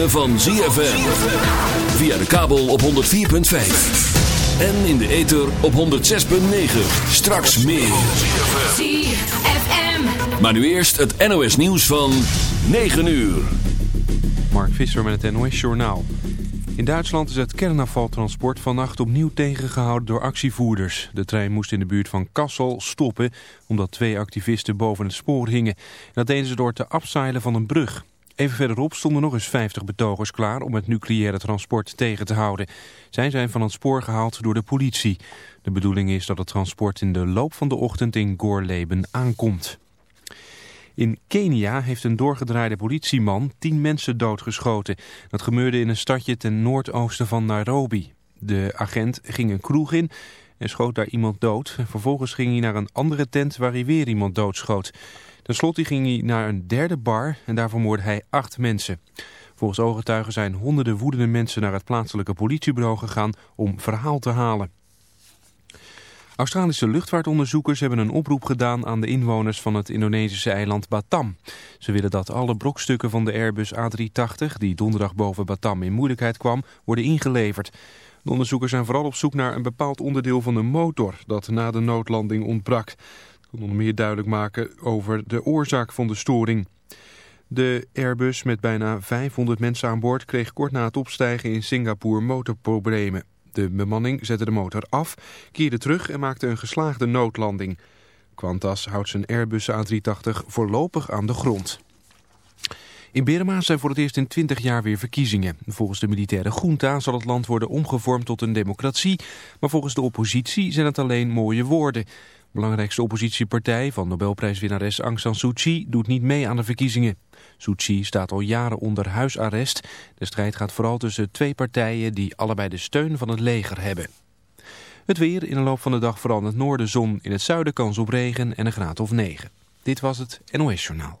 ritme van ZFM. Via de kabel op 104.5. En in de ether op 106.9. Straks meer. ZFM. Maar nu eerst het NOS nieuws van 9 uur. Mark Visser met het NOS Journaal. In Duitsland is het kernafvaltransport vannacht opnieuw tegengehouden door actievoerders. De trein moest in de buurt van Kassel stoppen omdat twee activisten boven het spoor hingen. Dat deden ze door te afzeilen van een brug. Even verderop stonden nog eens 50 betogers klaar om het nucleaire transport tegen te houden. Zij zijn van het spoor gehaald door de politie. De bedoeling is dat het transport in de loop van de ochtend in Gorleben aankomt. In Kenia heeft een doorgedraaide politieman tien mensen doodgeschoten. Dat gebeurde in een stadje ten noordoosten van Nairobi. De agent ging een kroeg in en schoot daar iemand dood. Vervolgens ging hij naar een andere tent waar hij weer iemand doodschoot. Ten slotte ging hij naar een derde bar en daar vermoordde hij acht mensen. Volgens ooggetuigen zijn honderden woedende mensen naar het plaatselijke politiebureau gegaan om verhaal te halen. Australische luchtvaartonderzoekers hebben een oproep gedaan aan de inwoners van het Indonesische eiland Batam. Ze willen dat alle brokstukken van de Airbus A380, die donderdag boven Batam in moeilijkheid kwam, worden ingeleverd. De onderzoekers zijn vooral op zoek naar een bepaald onderdeel van de motor dat na de noodlanding ontbrak. Kon onder meer duidelijk maken over de oorzaak van de storing. De Airbus met bijna 500 mensen aan boord kreeg kort na het opstijgen in Singapore motorproblemen. De bemanning zette de motor af, keerde terug en maakte een geslaagde noodlanding. Qantas houdt zijn Airbus A380 voorlopig aan de grond. In Birma zijn voor het eerst in 20 jaar weer verkiezingen. Volgens de militaire junta zal het land worden omgevormd tot een democratie, maar volgens de oppositie zijn het alleen mooie woorden. Belangrijkste oppositiepartij van Nobelprijswinnares Aung San Suu Kyi doet niet mee aan de verkiezingen. Suu Kyi staat al jaren onder huisarrest. De strijd gaat vooral tussen twee partijen die allebei de steun van het leger hebben. Het weer in de loop van de dag vooral in het noorden zon, in het zuiden kans op regen en een graad of 9. Dit was het NOS Journaal.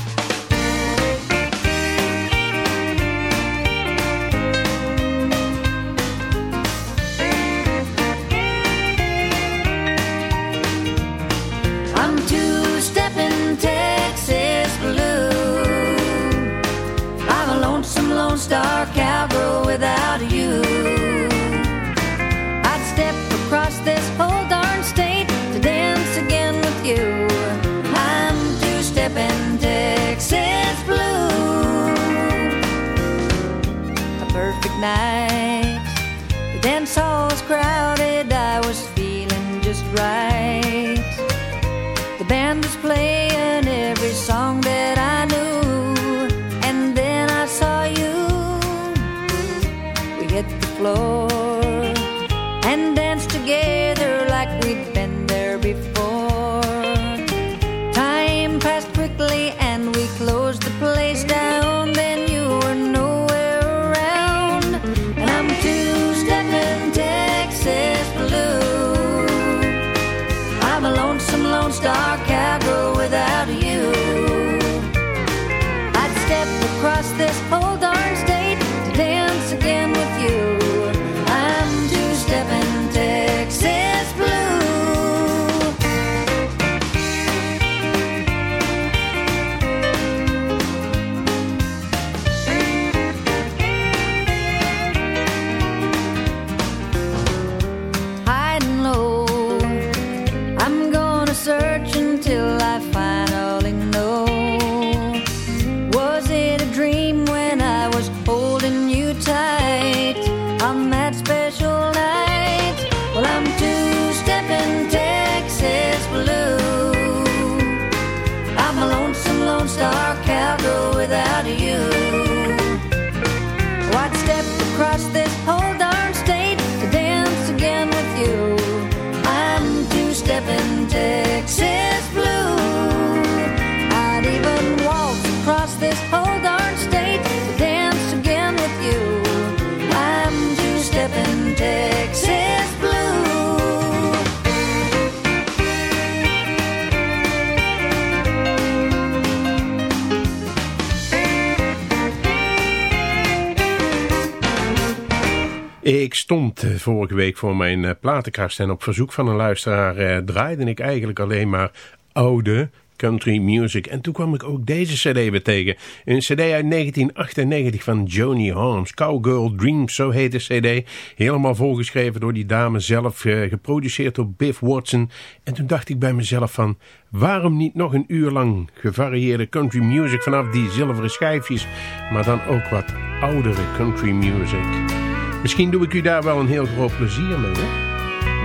Stond eh, vorige week voor mijn eh, platenkast en op verzoek van een luisteraar eh, draaide ik eigenlijk alleen maar oude country music. En toen kwam ik ook deze cd weer tegen. Een cd uit 1998 van Joni Holmes. Cowgirl Dreams, zo heet de cd. Helemaal volgeschreven door die dame zelf. Geproduceerd door Biff Watson. En toen dacht ik bij mezelf van... Waarom niet nog een uur lang gevarieerde country music vanaf die zilveren schijfjes. Maar dan ook wat oudere country music. Misschien doe ik u daar wel een heel groot plezier mee. Hè?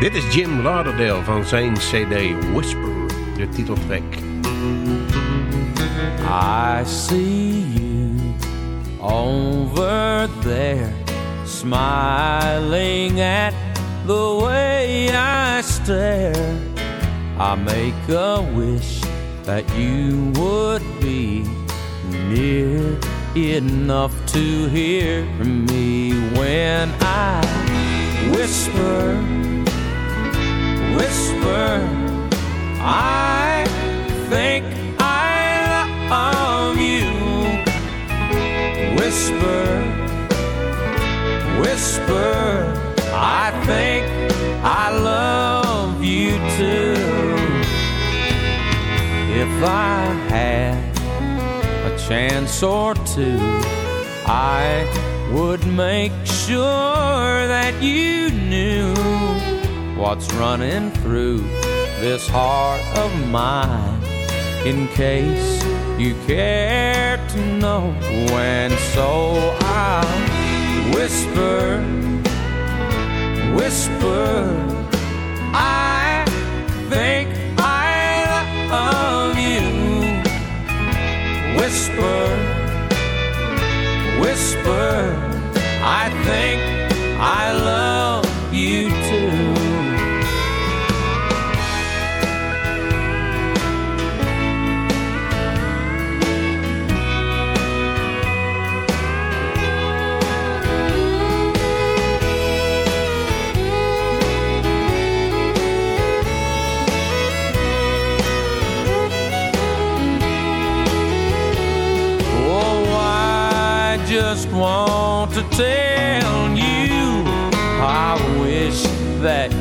Dit is Jim Lauderdale van zijn cd Whisper, de titeltrack. I see you over there Smiling at the way I stare I make a wish that you would be near enough to hear me when I whisper, whisper. I think I love you. Whisper, whisper. I think I love you too. If I chance or two, I would make sure that you knew what's running through this heart of mine in case you care to know. And so I'll whisper, whisper, whisper, whisper, I think I love tell you I wish that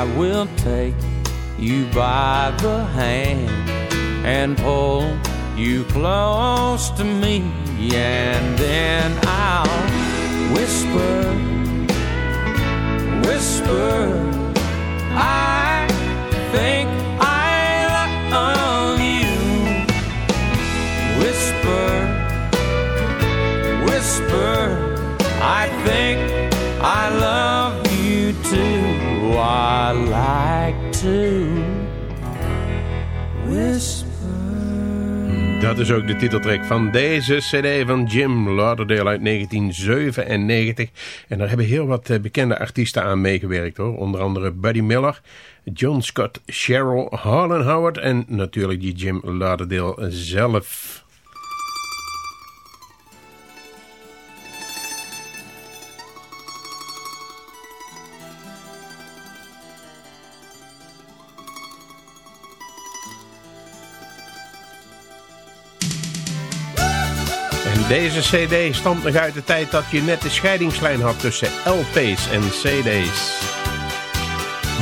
I will take you by the hand and pull you close to me, and then I'll whisper, is ook de titeltrack van deze cd van Jim Lauderdale uit 1997. En daar hebben heel wat eh, bekende artiesten aan meegewerkt hoor. Onder andere Buddy Miller, John Scott, Cheryl, Harlan Howard en natuurlijk die Jim Lauderdale zelf. Deze cd stamt nog uit de tijd dat je net de scheidingslijn had tussen LP's en CD's.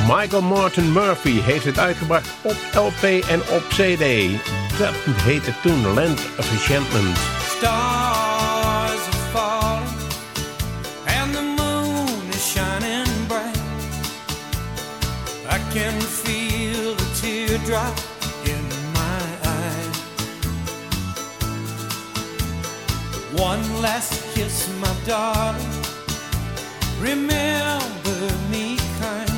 Michael Martin Murphy heeft het uitgebracht op LP en op CD. Dat heette toen Land of Enchantment. Stars are falling and the moon is shining bright. I can feel the teardrop One last kiss, my darling. Remember me kind.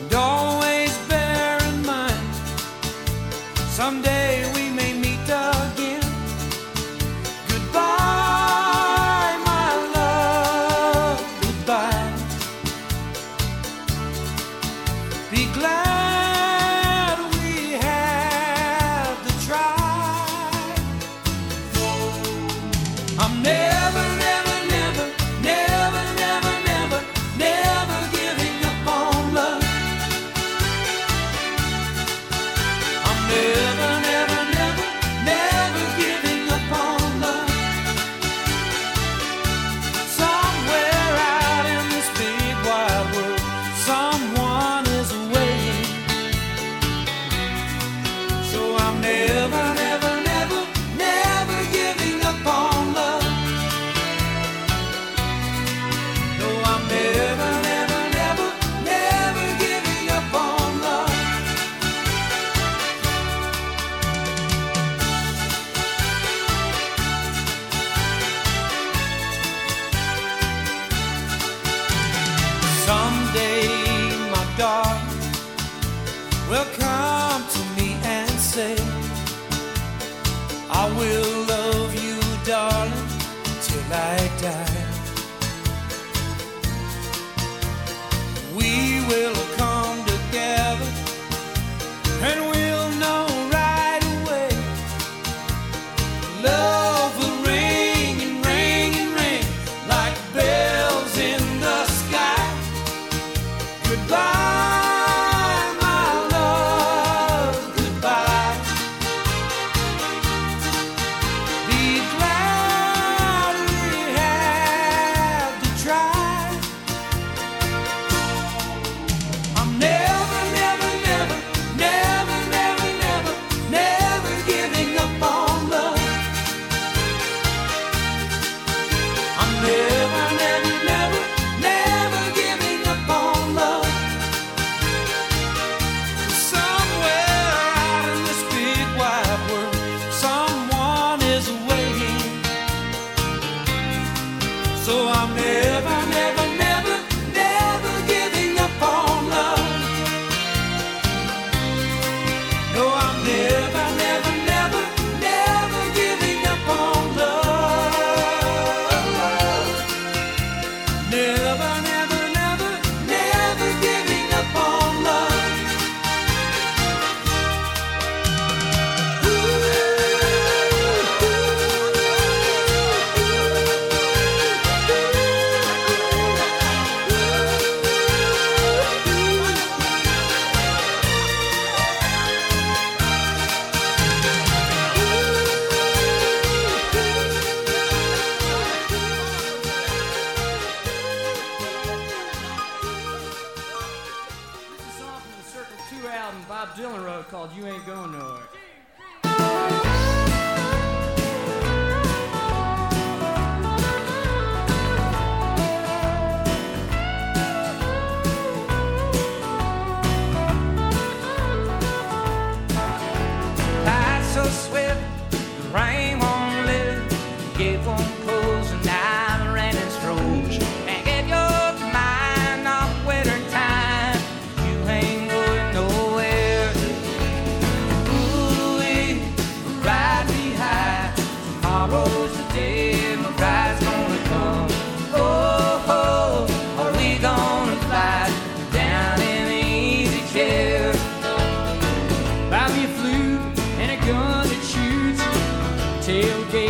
And always bear in mind, someday and a gun that shoots. Tailgate.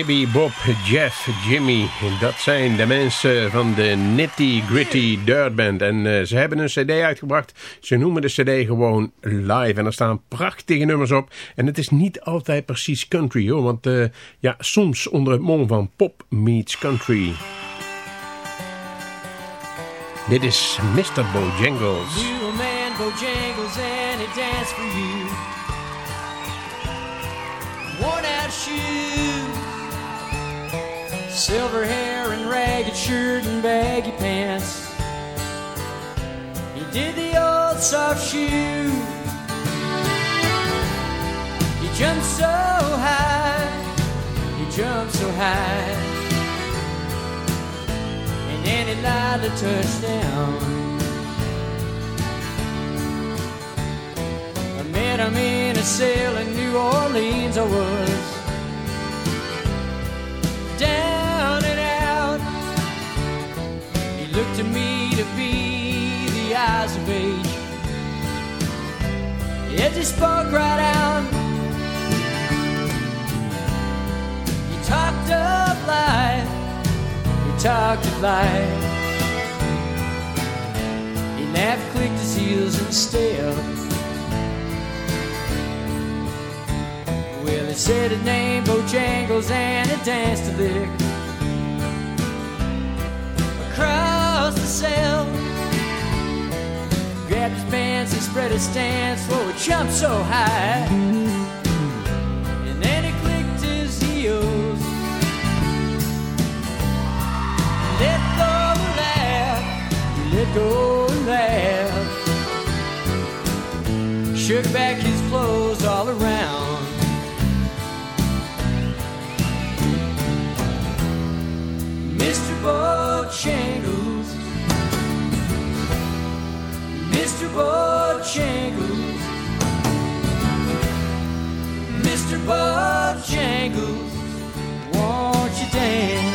Abby, Bob, Jeff, Jimmy. Dat zijn de mensen van de Nitty Gritty Dirt Band. En uh, ze hebben een cd uitgebracht. Ze noemen de cd gewoon live. En er staan prachtige nummers op. En het is niet altijd precies country hoor. Want uh, ja, soms onder het mom van pop meets country. Dit is Mr. Bojangles. You man Bojangles and he dance for you. Worn out shoes, silver hair and ragged shirt and baggy pants. He did the old soft shoe. He jumped so high, he jumped so high, and then he lied to touchdown. met him in a cell in New Orleans. I was down eyes of. He just spoke right out. He talked of life. He talked of life. He laughed, clicked his heels and stepped. Well, he said his name, Bojangles, and he danced a lick across the cell. Grabbed his pants and spread his stance, for he jumped so high. And then he clicked his heels, let go and laugh, let go and laugh. Shook back his clothes all around. Mr. Bojangles, Mr. Bojangles, Mr. Bojangles, won't you dance?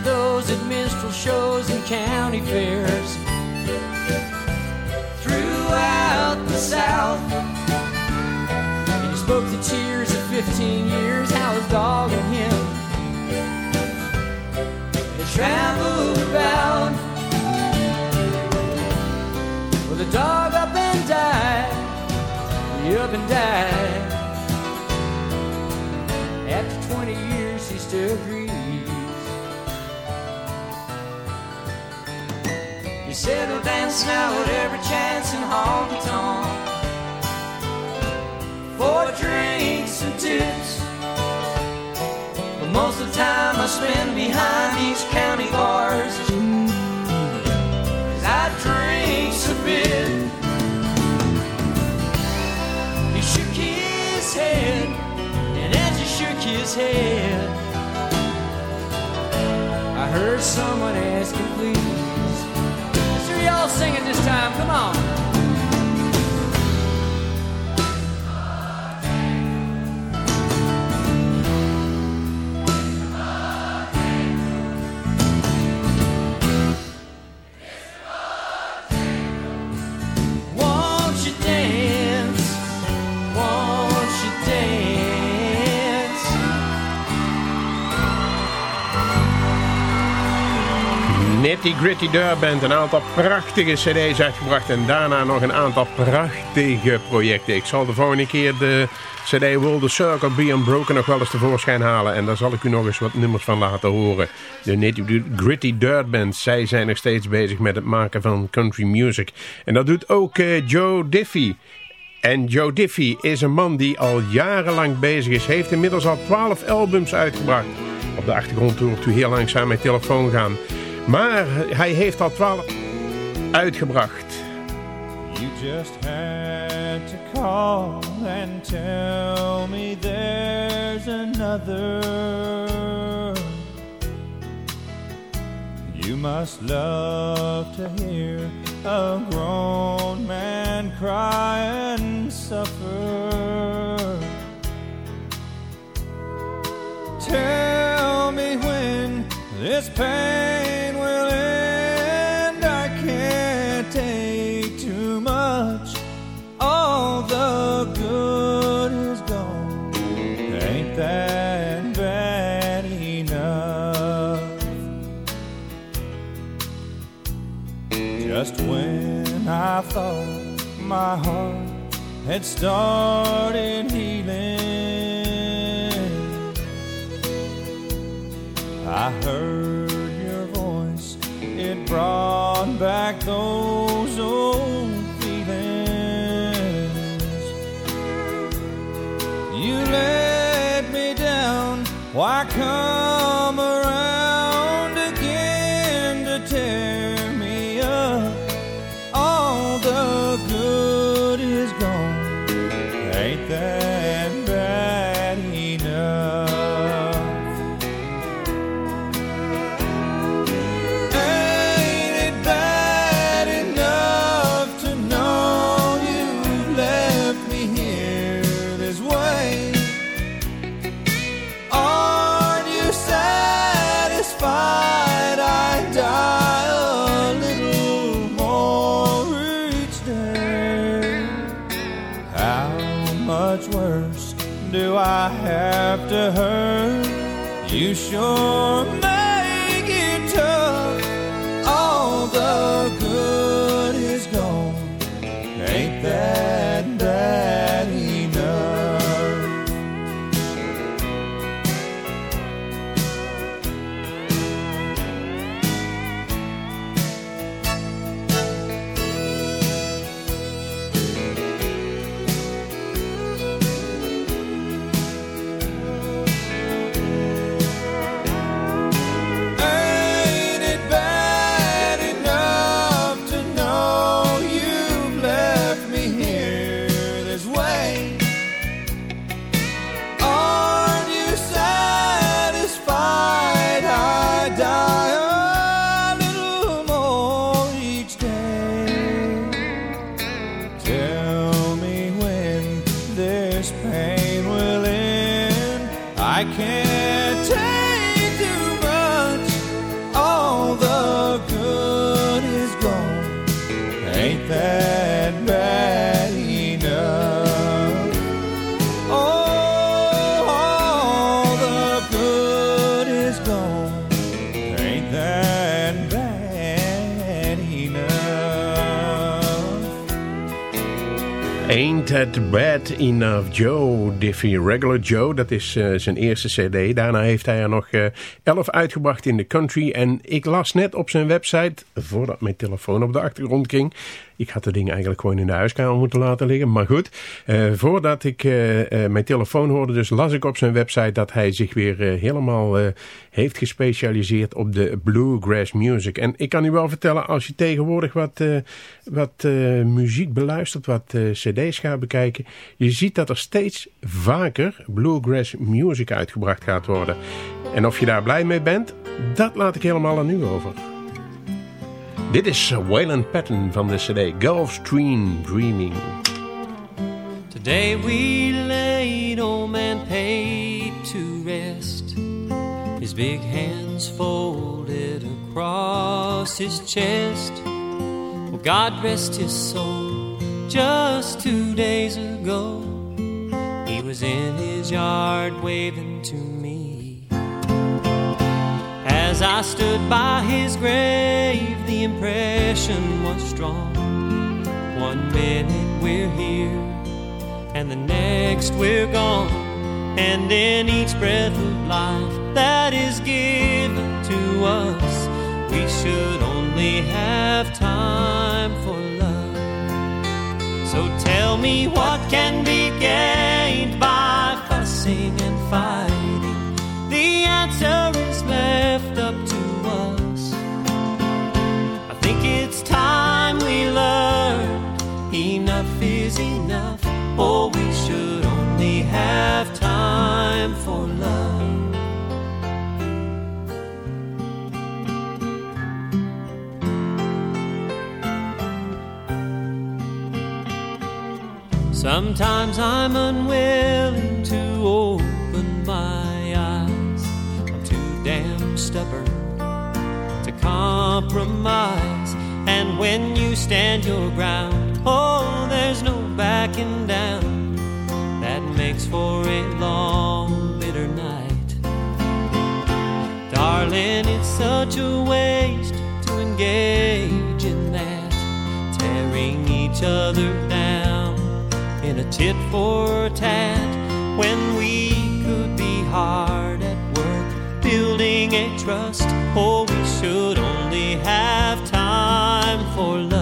For those at minstrel shows and county fairs throughout the South. And he spoke the tears of 15 years, how his dog and him had traveled about. Well, the dog up and died, he up and died. After 20 years, he still grieves. He settled dance now at every chance in honky tonk for drinks and tips. But most of the time I spend behind these county bars. Cause I drink a bit. He shook his head, and as he shook his head, I heard someone asking, please. So y'all singing this time, come on. Nitty Gritty Dirt Band, een aantal prachtige cd's uitgebracht en daarna nog een aantal prachtige projecten. Ik zal de volgende keer de cd Will the Circle Be Unbroken nog wel eens tevoorschijn halen en daar zal ik u nog eens wat nummers van laten horen. De Nitty Gritty Dirt Band, zij zijn nog steeds bezig met het maken van country music. En dat doet ook eh, Joe Diffie. En Joe Diffie is een man die al jarenlang bezig is. Heeft inmiddels al 12 albums uitgebracht. Op de achtergrond hoort u heel langzaam mijn telefoon gaan. Maar hij heeft al 12 uitgebracht. You just had to call and tell me there's another. You must love to hear a grown man cry and suffer. Tell me when this pain I thought my heart had started healing. I heard your voice, it brought back those old feelings. You let me down, why come You That Bad Enough Joe, Diffie Regular Joe. Dat is eh, zijn eerste cd. Daarna heeft hij er nog eh, elf uitgebracht in de country. En ik las net op zijn website, voordat mijn telefoon op de achtergrond ging... Ik had de ding eigenlijk gewoon in de huiskamer moeten laten liggen. Maar goed, eh, voordat ik eh, eh, mijn telefoon hoorde, dus las ik op zijn website dat hij zich weer helemaal heeft gespecialiseerd op de bluegrass music. En ik kan u wel vertellen, als je tegenwoordig wat, wat muziek beluistert, wat cd's gaat bekijken, je ziet dat er steeds vaker bluegrass music uitgebracht gaat worden. En of je daar blij mee bent, dat laat ik helemaal aan u over. Dit is eh, Wayland Patton van de cd Gulfstream Dreaming. Today we laid old man Pate to rest. His big hands folded across his chest. Well, God rest his soul. Just two days ago, he was in his yard waving to me. As I stood by his grave, the impression was strong. One minute we're here and the next we're gone. And in each breath of life that is given to us, we should only have time for love. So tell me what can be gained by fussing and fighting. The answer Oh, we should only have time for love. Sometimes I'm unwilling to open my eyes. I'm too damn stubborn to compromise. And when you stand your ground, oh, there's no backing down. That makes for a long, bitter night. Darling, it's such a waste to engage in that, tearing each other down in a tit for tat when we could be hard at work building a trust. Oh, we should only have time for love.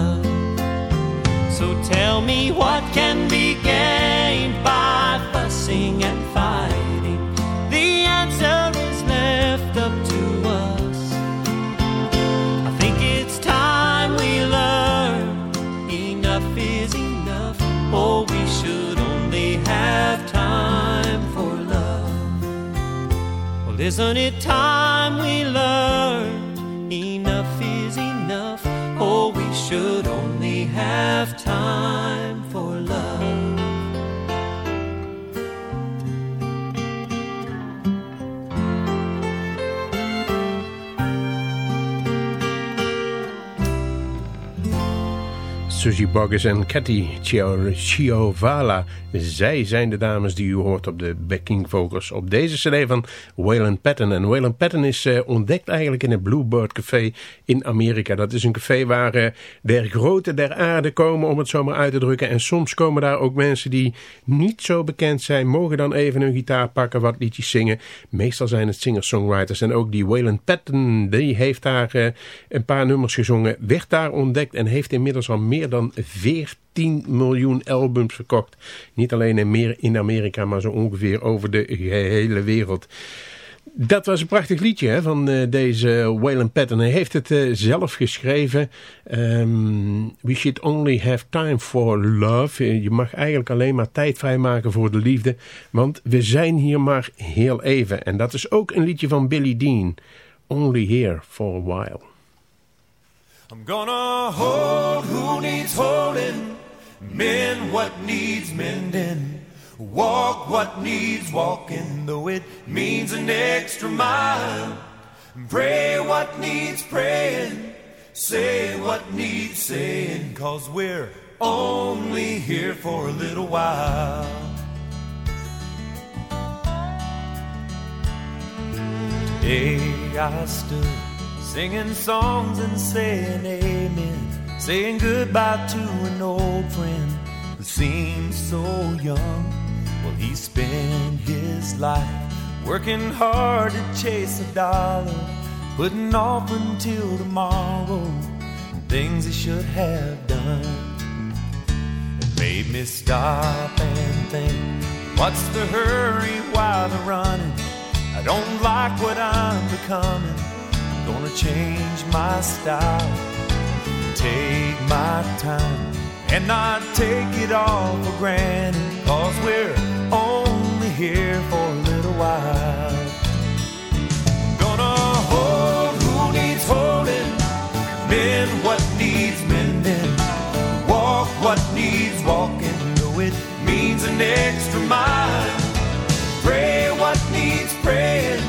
Tell me what can be gained by fussing and fighting. The answer is left up to us. I think it's time we learn enough is enough. Oh, we should only have time for love. Well, isn't it time we learned only Suzy Boggess en Cathy Chio- Chiovala. Zij zijn de dames die u hoort op de backing vocals op deze cd van Waylon Patton. En Waylon Patton is eh, ontdekt eigenlijk in het Bluebird Café in Amerika. Dat is een café waar eh, der grote der aarde komen, om het zo maar uit te drukken. En soms komen daar ook mensen die niet zo bekend zijn, mogen dan even hun gitaar pakken, wat liedjes zingen. Meestal zijn het singer-songwriters. En ook die Waylon Patton, die heeft daar eh, een paar nummers gezongen, werd daar ontdekt en heeft inmiddels al meer dan 14 miljoen albums verkocht. Niet alleen in, meer in Amerika, maar zo ongeveer over de gehele wereld. Dat was een prachtig liedje hè, van eh, deze Waylon Patton. Hij heeft het eh, zelf geschreven. Ehm, we should only have time for love. Je mag eigenlijk alleen maar tijd vrijmaken voor de liefde. Want we zijn hier maar heel even. En dat is ook een liedje van Billy Dean. Only here for a while. I'm gonna hold who needs holding, mend what needs mending, walk what needs walking, though it means an extra mile. Pray what needs praying, say what needs saying, cause we're only here for a little while. Today I stood singing songs and saying amen, saying goodbye to an old friend who seemed so young. Well, he spent his life working hard to chase a dollar, putting off until tomorrow things he should have done. It made me stop and think, what's the hurry while the running? I don't like what I'm becoming. Gonna change my style, take my time, and not take it all for granted. Cause we're only here for a little while. Gonna hold who needs holding, mend what needs mending, walk what needs walking, though it means an extra mile. Pray what needs praying,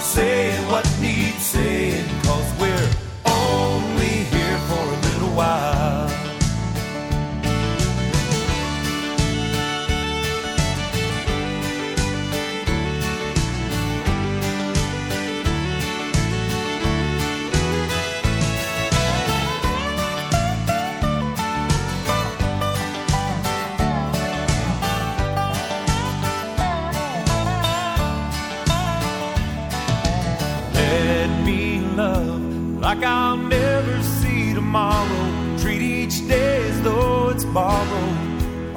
say what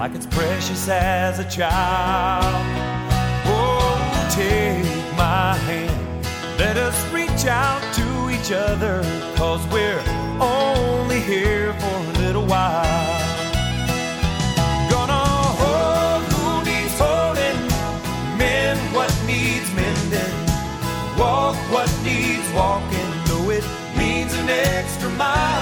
like it's precious as a child. Oh, take my hand, let us reach out to each other, cause we're only here for a little while. Gonna hold who needs holding, mend what needs mending, walk what needs walking, though it means an extra mile.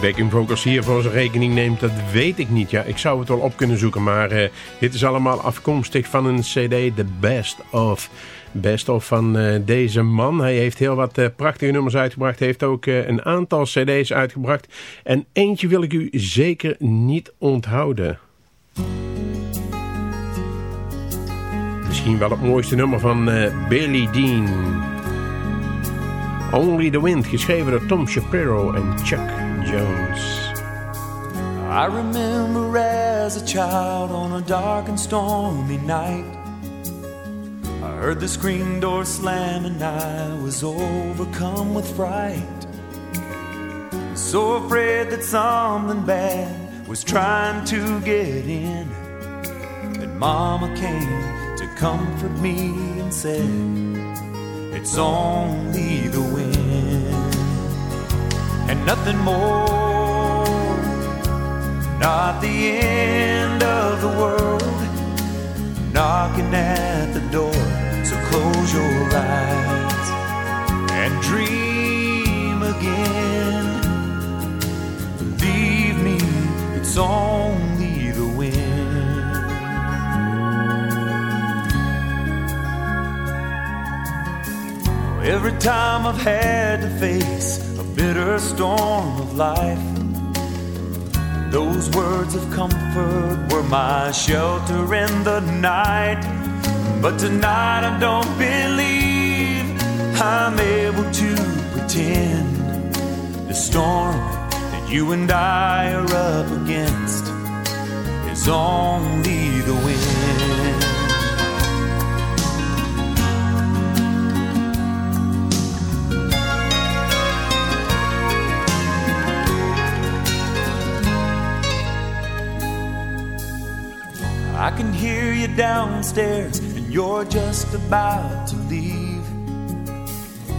Backing vocals hier voor zijn rekening neemt, dat weet ik niet. Ja, ik zou het wel op kunnen zoeken, maar uh, dit is allemaal afkomstig van een cd, The Best Of. Best of van uh, deze man. Hij heeft heel wat uh, prachtige nummers uitgebracht. Hij heeft ook een aantal cd's uitgebracht. En eentje wil ik u zeker niet onthouden. Misschien wel het mooiste nummer van Billy Dean. Only the Wind, geschreven door Tom Shapiro en Chuck Jones. I remember as a child on a dark and stormy night. I heard the screen door slam and I was overcome with fright. So afraid that something bad was trying to get in. That Mama came to comfort me and said, it's only and nothing more. Not the end of the world knocking at the door. So close your eyes and dream again. Believe me, it's only the wind. Every time I've had to face bitter storm of life, those words of comfort were my shelter in the night. But tonight I don't believe I'm able to pretend the storm that you and I are up against is only the wind. I can hear you downstairs and you're just about to leave.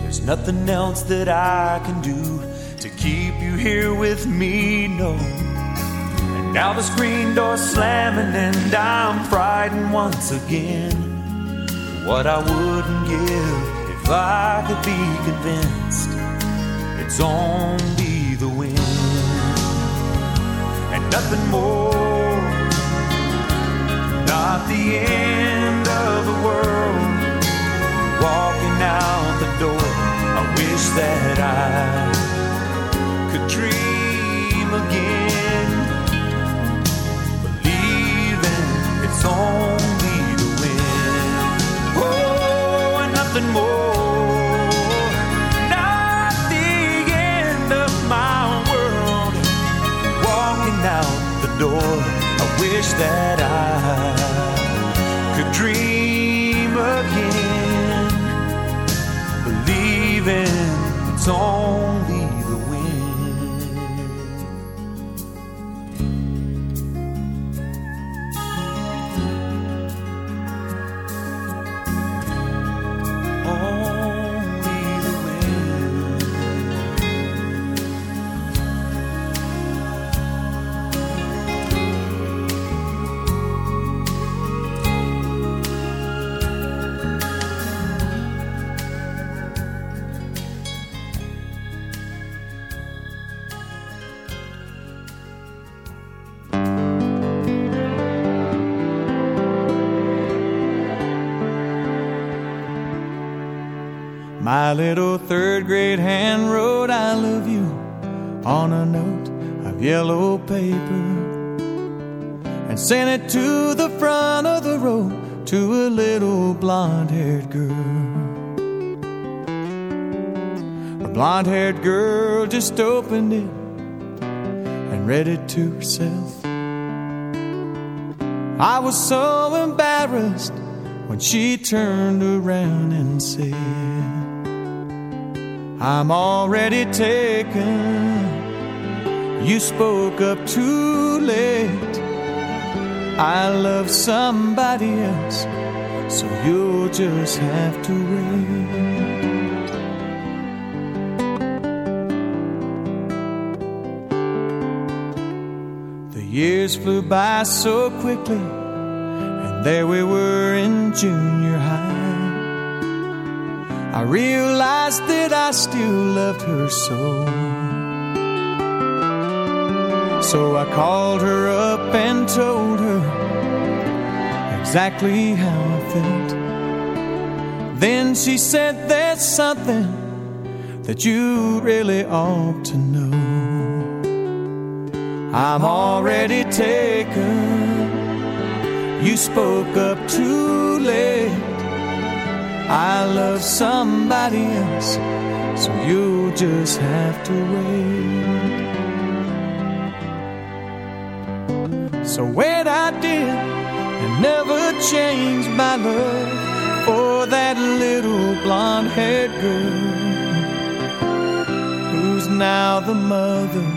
There's nothing else that I can do to keep you here with me, no. And now the screen door's slamming and I'm frightened once again. What I wouldn't give if I could be convinced it's only the wind and nothing more not the end of the world. Walking out the door, I wish that I could dream again. Believing it's only the wind. Oh, and nothing more. Not the end of my world. Walking out the door. I wish that I it's only My little third grade hand wrote I love you on a note of yellow paper and sent it to the front of the row to a little blonde haired girl. A blonde haired girl just opened it and read it to herself. I was so embarrassed when she turned around and said, I'm already taken. You spoke up too late. I love somebody else, so you'll just have to wait. The years flew by so quickly, and there we were in junior high. I realized that I still loved her so. So I called her up and told her exactly how I felt. Then she said, There's something that you really ought to know. I'm already taken. You spoke up too late. I love somebody else, so you'll just have to wait. So wait, I did, and never changed my love for that little blonde haired girl who's now the mother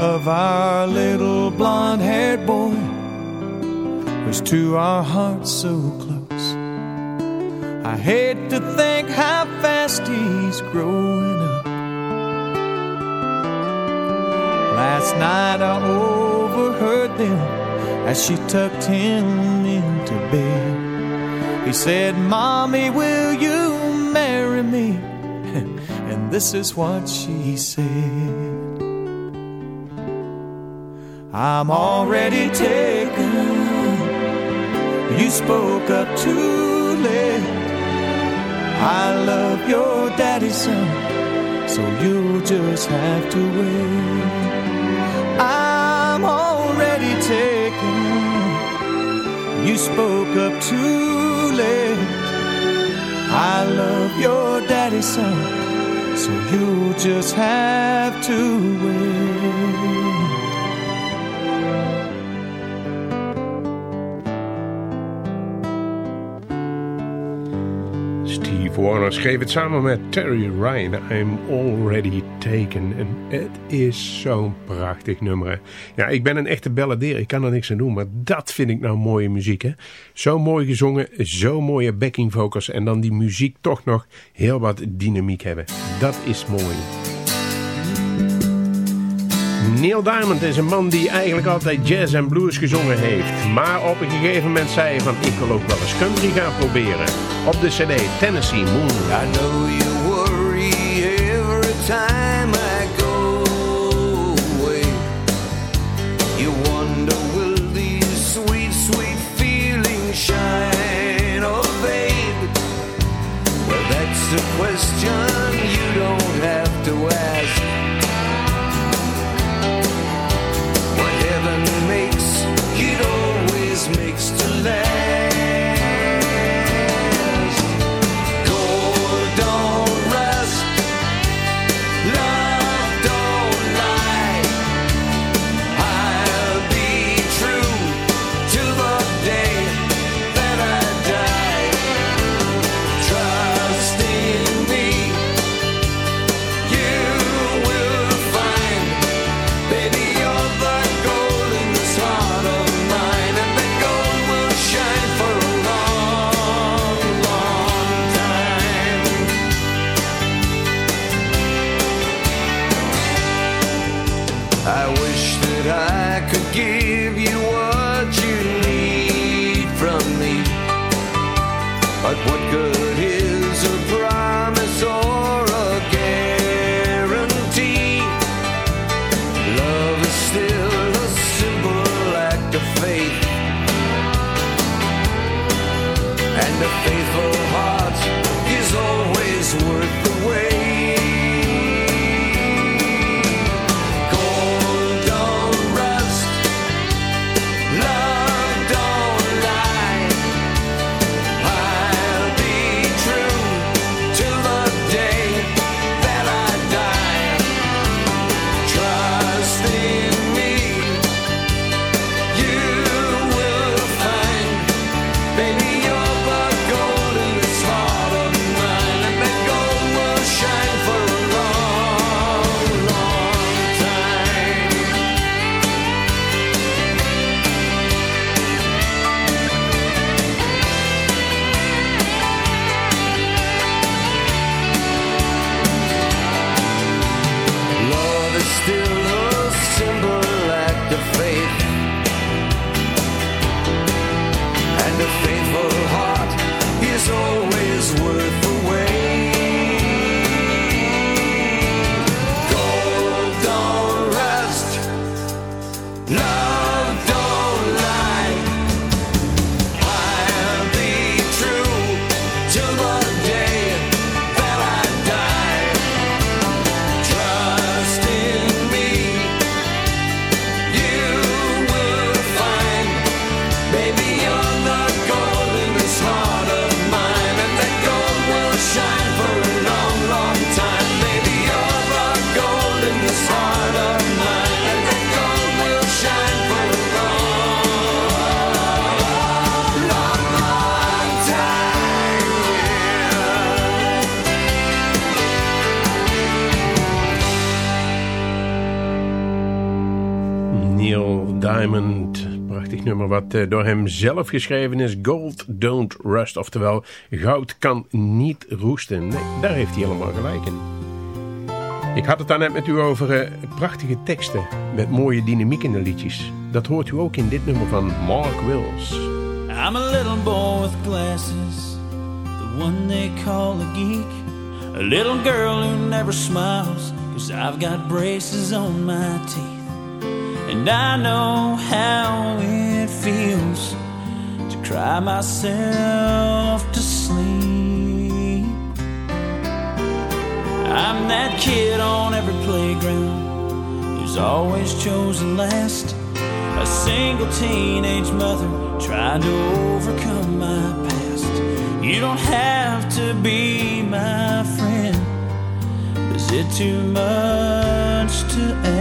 of our little blonde haired boy who's to our hearts so close. I hate to think how fast he's growing up. Last night I overheard them as she tucked him into bed. He said, Mommy, will you marry me? and this is what she said. I'm already taken. You spoke up too. I love your daddy's son, so you'll just have to wait. I'm already taken. You spoke up too late. I love your daddy's son, so you'll just have to wait. Warner schreef het samen met Terry Ryan. I'm Already Taken. En het is zo'n prachtig nummer. Ja, ik ben een echte balladeer. Ik kan er niks aan doen. Maar dat vind ik nou mooie muziek. hè. Zo mooi gezongen. Zo mooie backing vocals. En dan die muziek toch nog heel wat dynamiek hebben. Dat is mooi. Neil Diamond is een man die eigenlijk altijd jazz en blues gezongen heeft. Maar op een gegeven moment zei hij van ik wil ook wel eens country gaan proberen. Op de cd Tennessee Moon. I know you worry every time I go away. You wonder will these sweet, sweet feelings shine or fade? Well, that's a question you don't have to ask. Wat eh, door hem zelf geschreven is. Gold don't rust. Oftewel, goud kan niet roesten. Nee, daar heeft hij helemaal gelijk in. Ik had het daarnet met u over eh, prachtige teksten. Met mooie dynamiek in de liedjes. Dat hoort u ook in dit nummer van Mark Wills. I'm a little boy with glasses, the one they call a geek. A little girl who never smiles, cause I've got braces on my teeth. And I know how it feels to cry myself to sleep. I'm that kid on every playground who's always chosen last. A single teenage mother trying to overcome my past. You don't have to be my friend. Is it too much to ask?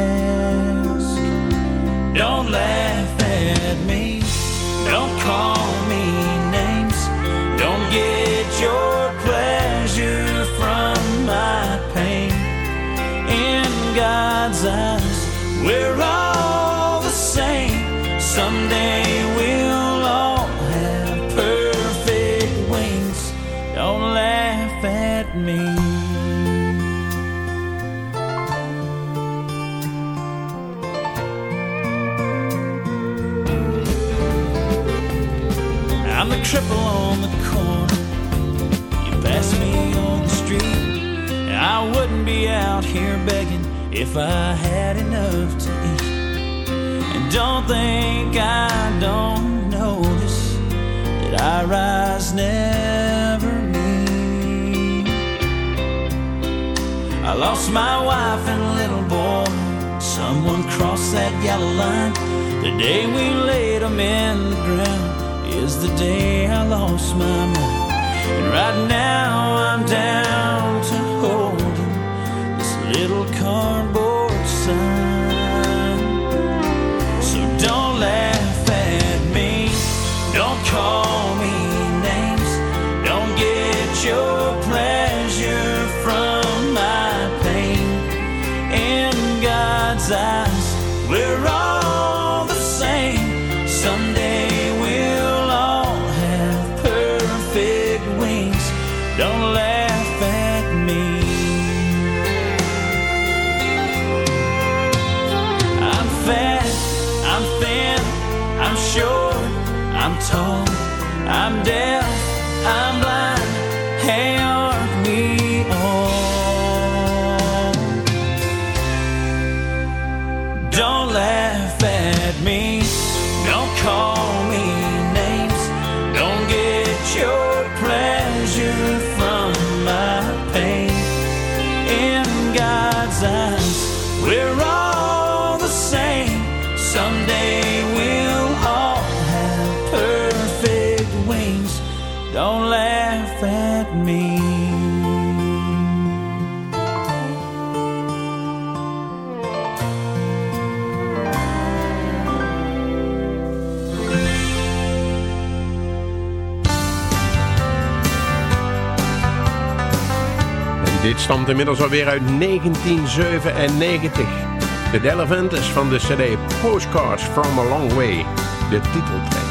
If I had enough to eat. And don't think I don't notice that I rise never meet. I lost my wife and little boy. Someone crossed that yellow line. The day we laid them in the ground is the day I lost my mind. And right now I'm down to holding this little cardboard stamt inmiddels alweer uit 1997. De Delaventus van de cd Postcards from a Long Way. De titeltrack.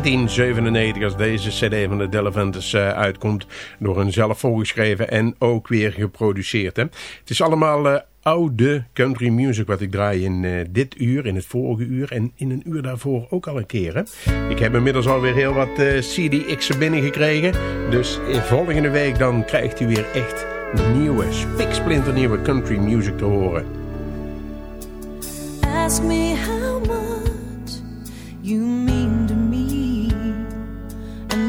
1997 als deze cd van de Delevantes uh, uitkomt. Door een zelf voorgeschreven en ook weer geproduceerd. Hè. Het is allemaal uh, oude country music wat ik draai in uh, dit uur, in het vorige uur en in een uur daarvoor ook al een keer. Hè. Ik heb inmiddels alweer heel wat uh, CDX'en binnengekregen. Dus volgende week dan krijgt u weer echt nieuwe, spiksplinternieuwe country music te horen. Ask me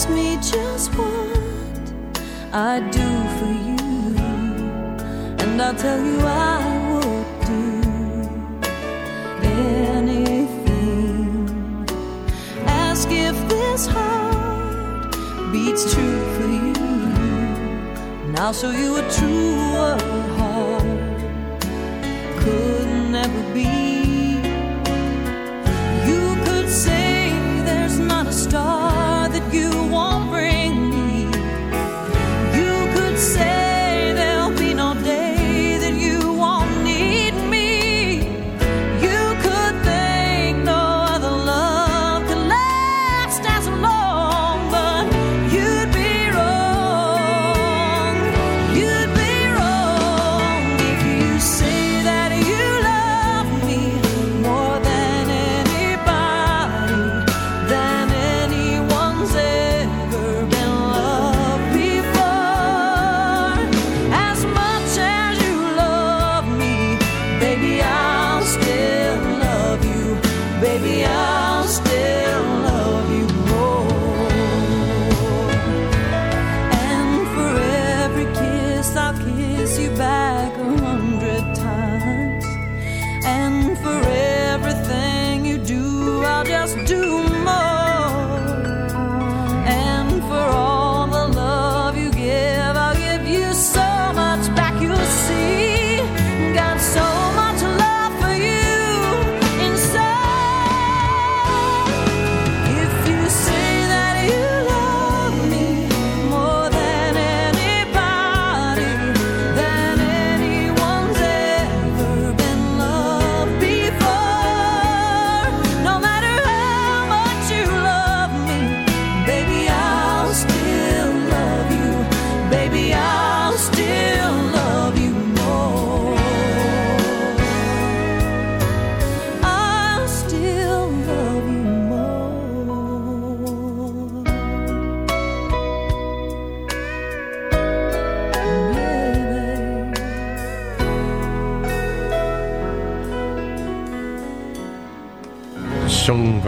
Ask me just what I do for you, and I'll tell you I would do anything. Ask if this heart beats true for you, and I'll show you a truer heart could never be.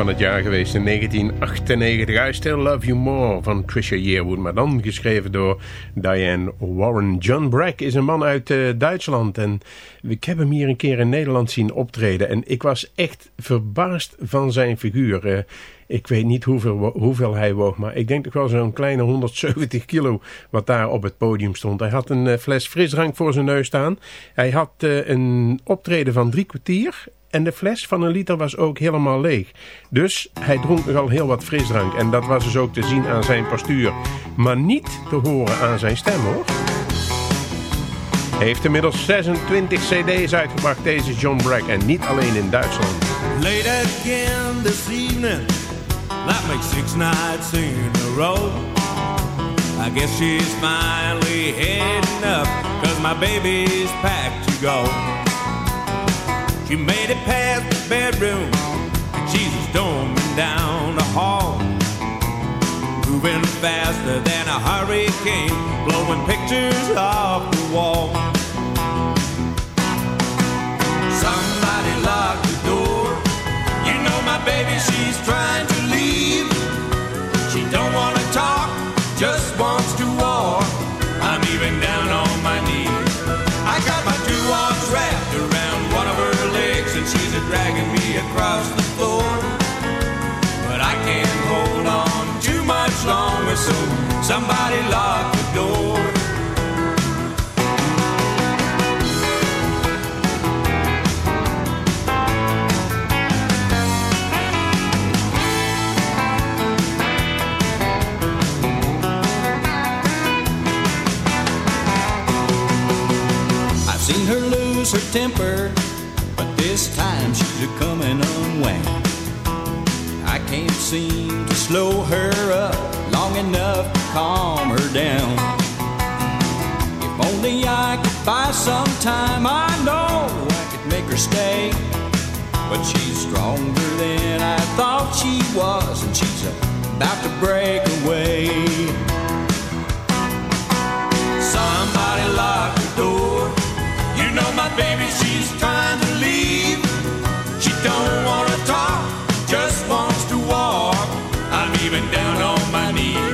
Van het jaar geweest in 1998. I Still Love You More van Trisha Yearwood. Maar dan geschreven door Diane Warren. John Brack is een man uit eh, Duitsland. En ik heb hem hier een keer in Nederland zien optreden. En ik was echt verbaasd van zijn figuur. Eh, ik weet niet hoeveel, hoeveel hij woog, maar ik denk toch wel zo'n kleine 170 kilo wat daar op het podium stond. Hij had een eh, fles frisdrank voor zijn neus staan. Hij had een optreden van drie kwartier En de fles van een liter was ook helemaal leeg. Dus hij dronk nogal heel wat frisdrank. En dat was dus ook te zien aan zijn postuur. Maar niet te horen aan zijn stem hoor. Hij heeft inmiddels 26 cd's uitgebracht, deze John Brack. En niet alleen in Duitsland. Late again this evening. That makes six nights in a row. I guess she's finally heading up. Cause my baby's packed to go. She made it past the bedroom. She's storming down the hall. Moving faster than a hurricane. Blowing pictures off the wall. Somebody lock the door. You know my baby, she's trying to so somebody lock the door. I've seen her lose her temper, but this time she's a coming unwound. I can't seem to slow her up long enough to calm her down. If only I could buy some time, I know I could make her stay. But she's stronger than I thought she was, and she's about to break away. Somebody lock the door. You know my baby, she's trying to leave. She don't wanna even down on my knees.